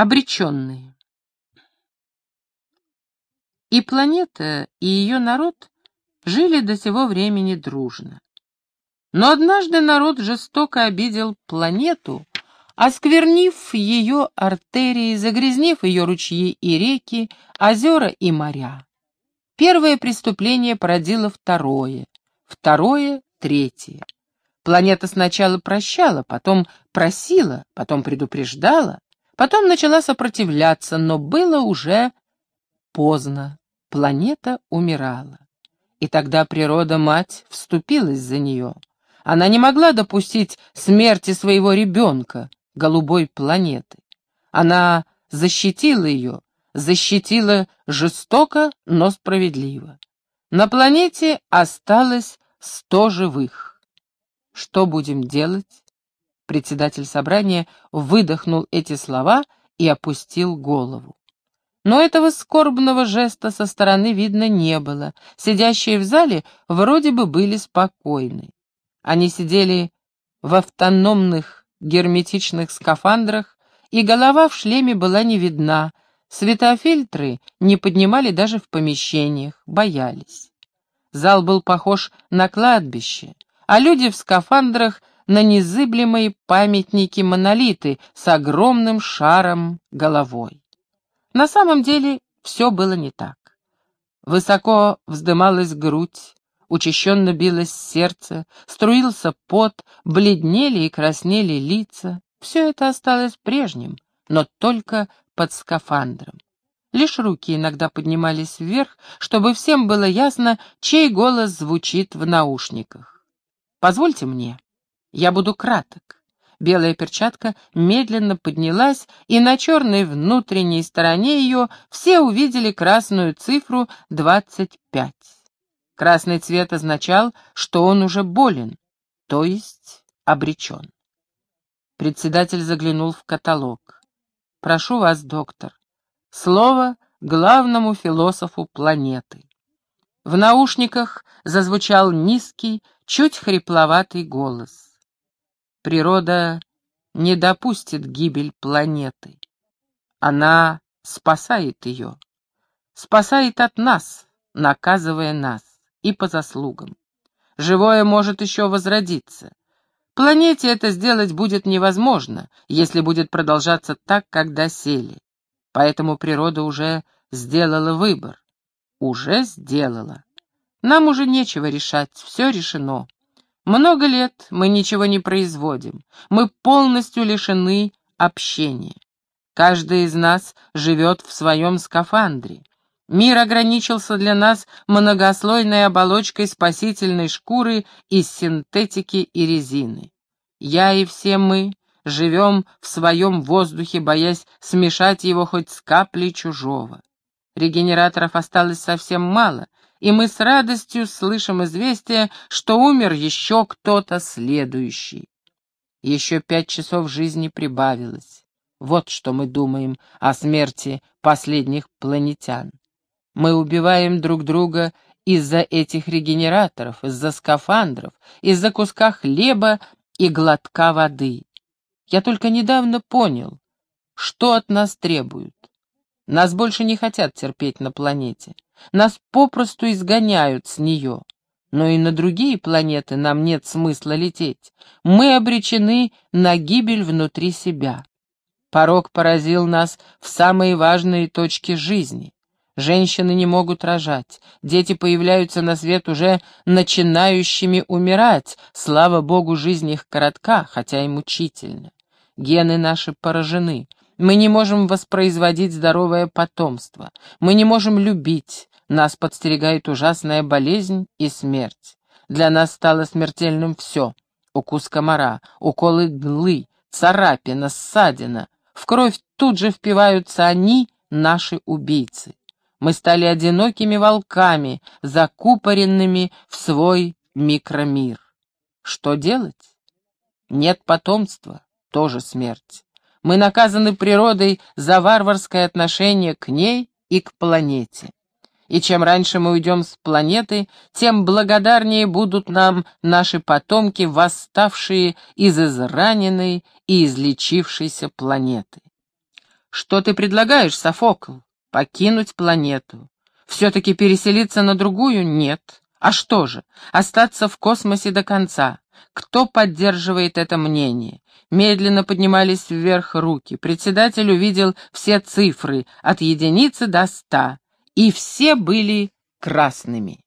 Обреченные. И планета, и ее народ жили до сего времени дружно. Но однажды народ жестоко обидел планету, осквернив ее артерии, загрязнив ее ручьи и реки, озера и моря. Первое преступление породило второе, второе — третье. Планета сначала прощала, потом просила, потом предупреждала, Потом начала сопротивляться, но было уже поздно. Планета умирала. И тогда природа-мать вступилась за нее. Она не могла допустить смерти своего ребенка, голубой планеты. Она защитила ее, защитила жестоко, но справедливо. На планете осталось сто живых. Что будем делать? Председатель собрания выдохнул эти слова и опустил голову. Но этого скорбного жеста со стороны видно не было. Сидящие в зале вроде бы были спокойны. Они сидели в автономных герметичных скафандрах, и голова в шлеме была не видна, светофильтры не поднимали даже в помещениях, боялись. Зал был похож на кладбище, а люди в скафандрах на незыблемые памятники-монолиты с огромным шаром головой. На самом деле все было не так. Высоко вздымалась грудь, учащенно билось сердце, струился пот, бледнели и краснели лица. Все это осталось прежним, но только под скафандром. Лишь руки иногда поднимались вверх, чтобы всем было ясно, чей голос звучит в наушниках. «Позвольте мне». Я буду краток. Белая перчатка медленно поднялась, и на черной внутренней стороне ее все увидели красную цифру 25. Красный цвет означал, что он уже болен, то есть обречен. Председатель заглянул в каталог. «Прошу вас, доктор, слово главному философу планеты». В наушниках зазвучал низкий, чуть хрипловатый голос. Природа не допустит гибель планеты. Она спасает ее. Спасает от нас, наказывая нас, и по заслугам. Живое может еще возродиться. Планете это сделать будет невозможно, если будет продолжаться так, как досели. Поэтому природа уже сделала выбор. Уже сделала. Нам уже нечего решать, все решено. Много лет мы ничего не производим, мы полностью лишены общения. Каждый из нас живет в своем скафандре. Мир ограничился для нас многослойной оболочкой спасительной шкуры из синтетики и резины. Я и все мы живем в своем воздухе, боясь смешать его хоть с каплей чужого. Регенераторов осталось совсем мало, и мы с радостью слышим известие, что умер еще кто-то следующий. Еще пять часов жизни прибавилось. Вот что мы думаем о смерти последних планетян. Мы убиваем друг друга из-за этих регенераторов, из-за скафандров, из-за куска хлеба и глотка воды. Я только недавно понял, что от нас требуют. Нас больше не хотят терпеть на планете. Нас попросту изгоняют с нее. Но и на другие планеты нам нет смысла лететь. Мы обречены на гибель внутри себя. Порог поразил нас в самые важные точки жизни. Женщины не могут рожать, дети появляются на свет уже начинающими умирать. Слава богу, жизнь их коротка, хотя и мучительна. Гены наши поражены. Мы не можем воспроизводить здоровое потомство. Мы не можем любить. Нас подстерегает ужасная болезнь и смерть. Для нас стало смертельным все. Укус комара, уколы иглы, царапина, ссадина. В кровь тут же впиваются они, наши убийцы. Мы стали одинокими волками, закупоренными в свой микромир. Что делать? Нет потомства, тоже смерть. Мы наказаны природой за варварское отношение к ней и к планете. И чем раньше мы уйдем с планеты, тем благодарнее будут нам наши потомки, восставшие из израненной и излечившейся планеты. Что ты предлагаешь, Софокл? Покинуть планету. Все-таки переселиться на другую? Нет. А что же, остаться в космосе до конца? Кто поддерживает это мнение? Медленно поднимались вверх руки. Председатель увидел все цифры, от единицы до ста, и все были красными.